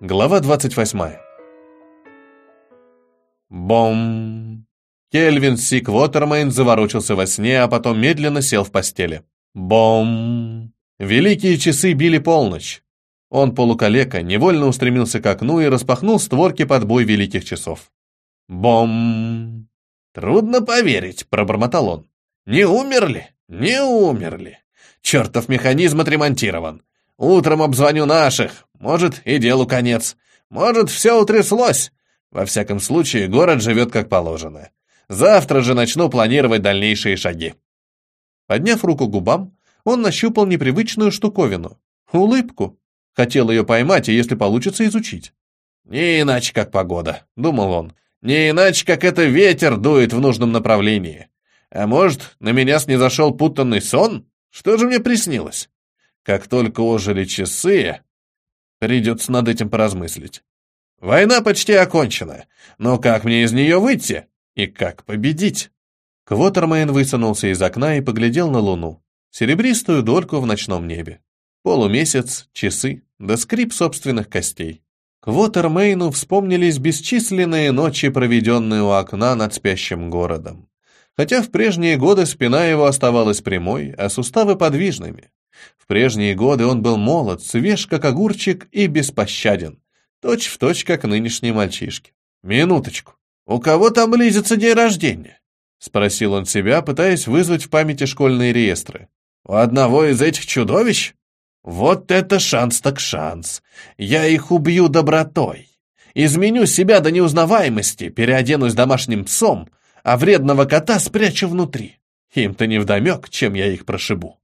Глава 28. Бом! Кельвин Сик Уотермейн заворочился во сне, а потом медленно сел в постели. Бом! Великие часы били полночь. Он полукалека, невольно устремился к окну и распахнул створки под бой великих часов. Бом! Трудно поверить, пробормотал он. Не умерли? Не умерли. Чертов механизм отремонтирован. Утром обзвоню наших. Может, и делу конец. Может, все утряслось. Во всяком случае, город живет как положено. Завтра же начну планировать дальнейшие шаги. Подняв руку к губам, он нащупал непривычную штуковину. Улыбку. Хотел ее поймать и, если получится, изучить. «Не иначе, как погода», — думал он. «Не иначе, как это ветер дует в нужном направлении. А может, на меня снизошел путанный сон? Что же мне приснилось?» Как только ожили часы, придется над этим поразмыслить. Война почти окончена, но как мне из нее выйти? И как победить? Квотермейн высунулся из окна и поглядел на луну, серебристую дольку в ночном небе. Полумесяц, часы, да скрип собственных костей. Квотермейну вспомнились бесчисленные ночи, проведенные у окна над спящим городом. Хотя в прежние годы спина его оставалась прямой, а суставы подвижными. В прежние годы он был молод, свеж, как огурчик, и беспощаден. Точь в точь, как нынешние мальчишки. «Минуточку. У кого там близится день рождения?» — спросил он себя, пытаясь вызвать в памяти школьные реестры. «У одного из этих чудовищ? Вот это шанс так шанс. Я их убью добротой. Изменю себя до неузнаваемости, переоденусь домашним псом, а вредного кота спрячу внутри. Им-то невдомек, чем я их прошибу».